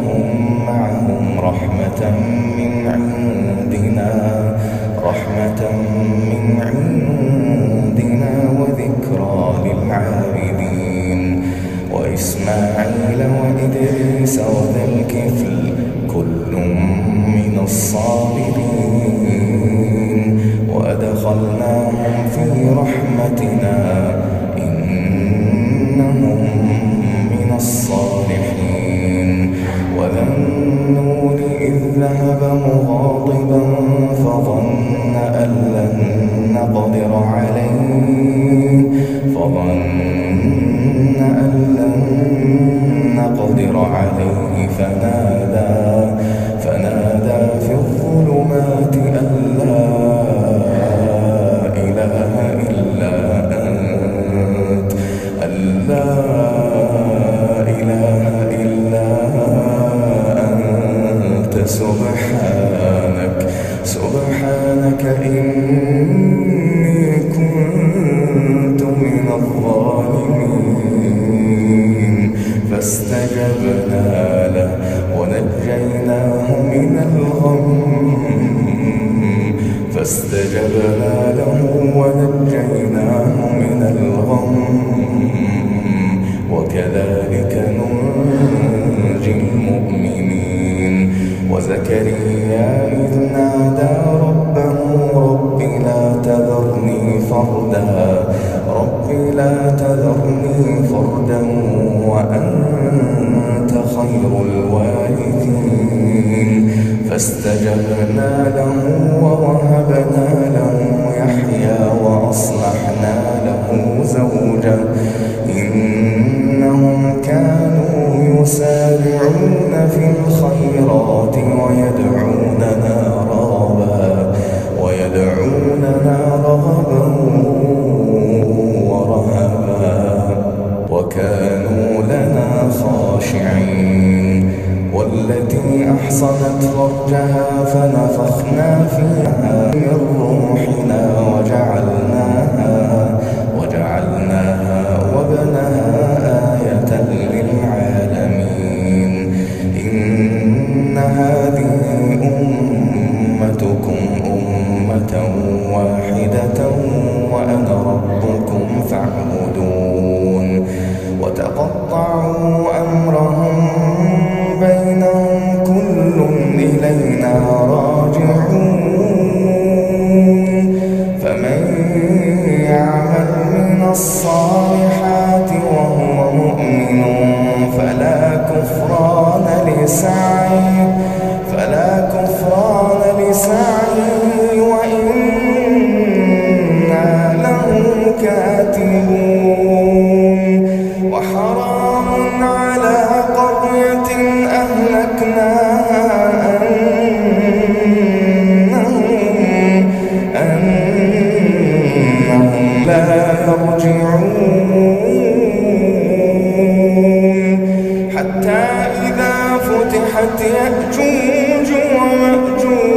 ومثلهم معهم رحمة من عندنا رحمة من عندنا وذكرى للعابدين. وإسماعيل وإدريس وذا الكفل Oh. فاستجبنا له ونجيناه من الغم. فاستجبنا له ونجيناه من الغم. وكذلك ننجي المؤمنين. وزكريا إذ نادى ربه رب لا تذرني فردا. رب لا تذرني فردا وأنت خير الوارثين فاستجبنا له ووهبنا أحصنت فرجها فنفخنا فيها من روحنا وجعلناها كاتبون وحرام على قرية أهلكناها أنهم أنهم لا يرجعون. حتى إذا فتحت يأجوج ومأجوج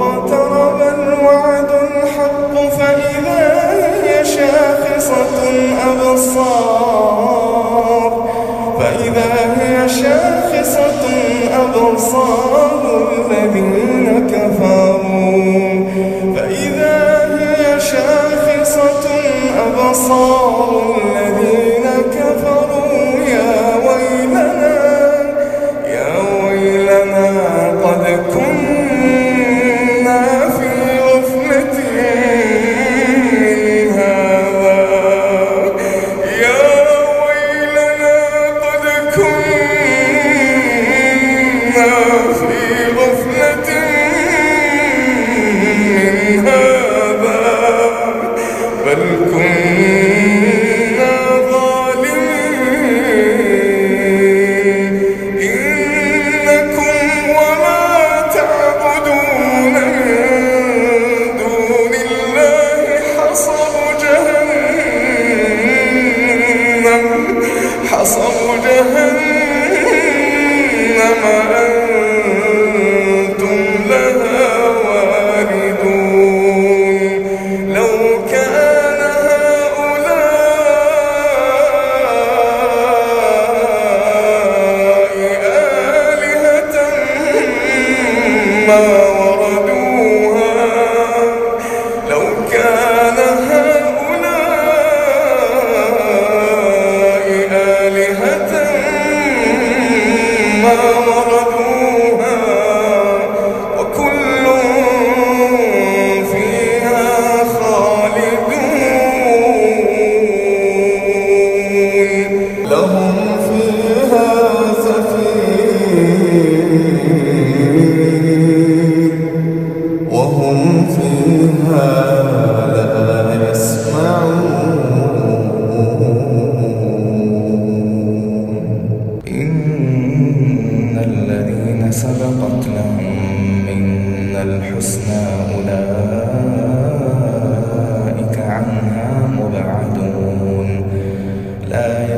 واقترب الوعد الحق فإذا هي شاخصة أبصار. فإذا هي شاخصة أبصار الذين كفروا. فإذا هي شاخصة أبصار الذين كفروا. يا ويلنا يا ويلنا قد كنا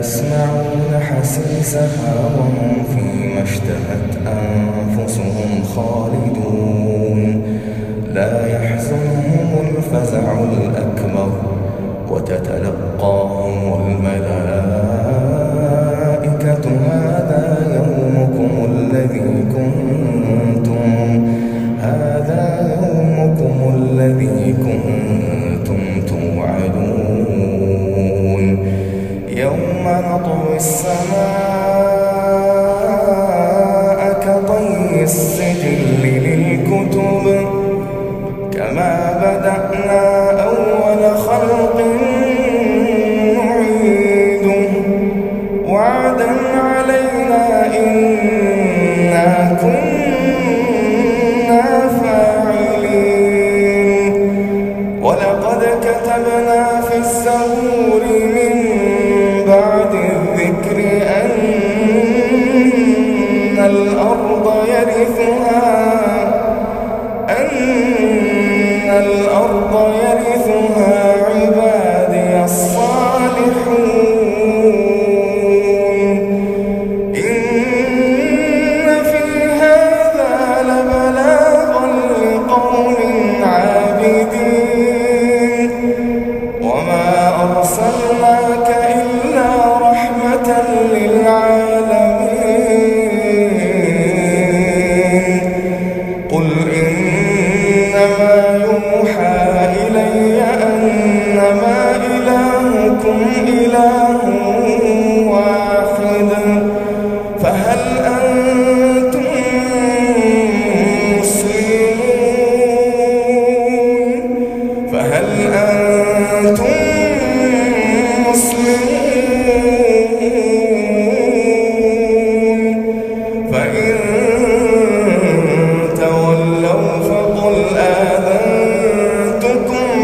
يسمعون حسيسها وهم فيما اشتهت أنفسهم خالدون. لا يحزنهم الفزع الأكبر وتتلقاهم ربنا طوي السماء